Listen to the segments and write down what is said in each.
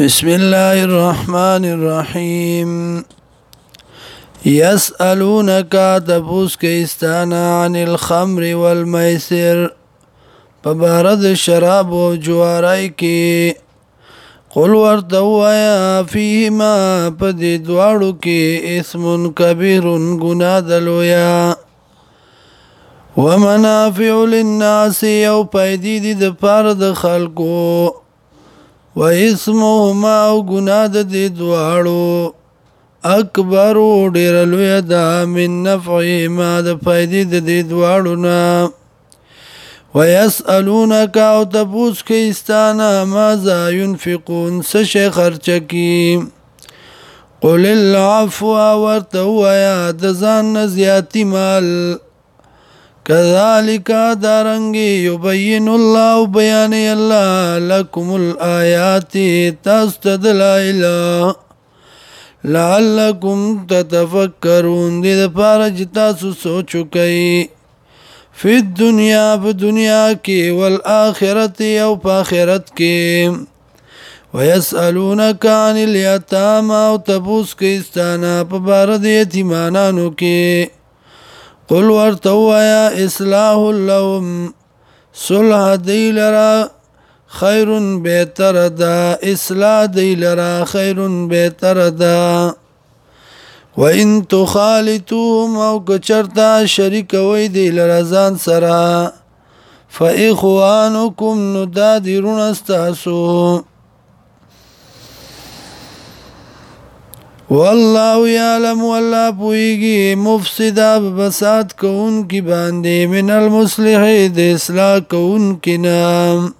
بسم الله الرحمن الرحيم يسألونك تبوس كيستانا عن الخمر والميسر فبارد شراب و جوارای کې قل ورته وایا فيما پد دواړو کې اسم كبير غنا دلویا ومنافع للناس او پیدې د پاره د خلکو و اسمهما او ګنا د دې دواړو اکبر ډیر لوی دا من نفع ما د فائدې د دې دواړو نه و يسالونك او تبوس کې استانا ماذا ينفقون څه شي خرچ کی قل العفو ورته وایا د ځان زیاتی مال كذلك دارنگي يبين الله بيان الله لكم الآيات تستدل إلى لعلكم تتفكرون دې لپاره چې تاسو سوچ وکئ په دنیا په دنیا کې او آخرت او په آخرت کې ويسالونك عن اليتامى او تبوس کې استانا په بار دې یتیمانانو کې قل ورته وایا اصلاح لهم صلح دی لرا خیر بهتر ده اصلاح دی لرا خیر بهتر ده وان تخالطوهم او کچرتا شریک وای دی لرا ځان سره فاخوانکم ندادرون استاسو والله یعلم والله پویږي مفسد بسات کون کی باندې من المصلح د اصلاح کون کی نام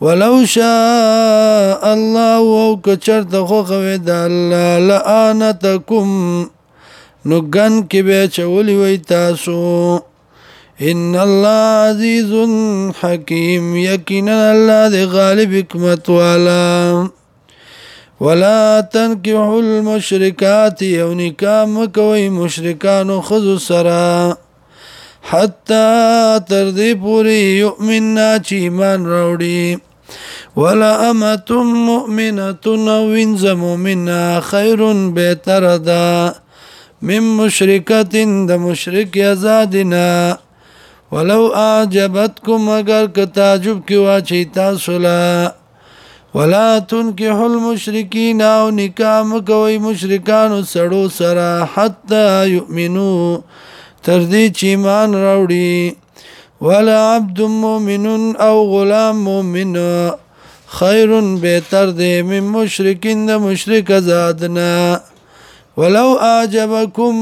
ولو شاء الله او کچرت خو خو د الله لانتکم نو ګن کې به چولی وای تاسو ان الله عزیز حکیم یقینا الله د غالب حکمت والا ولا تنكحوا المشركات او نکاح مکوئ مشرکانو خذ سرا حتا تر دې پوری یؤمننا چې ایمان راوړي ولا امه مؤمنه وانز مؤمنا خير بهتر ده من مشرکه د مشرک آزادنا ولو اعجبتكم اگر که تعجب کې واچي تاسو لا ولا تنكح المشركين او نکاح مکوي مشرکانو سړو سره حتا يؤمنو تر دې چې ایمان راوړي ولا عبد مؤمن او غلام مؤمن خير بهتر دې من مشرکین د مشرک آزادنا ولو اعجبكم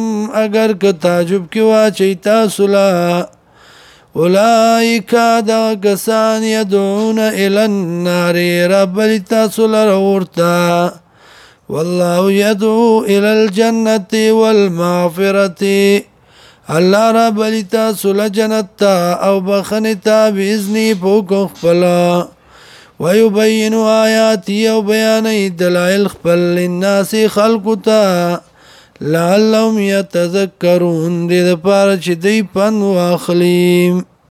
اگر که تعجب کې واچي تاسو لا اولائک دا کسان یدون الالنار ربلی تاسو لرورتا والله یدو الالجنت والمغفرت الله ربلی تاسو لجنتا او بخنتا بیزنی پوکو خپلا ويبين آياتي وبياني دلائل خپل للناس خلقتا لعلهم يتذكرون دې لپاره چې دوی پند واخلي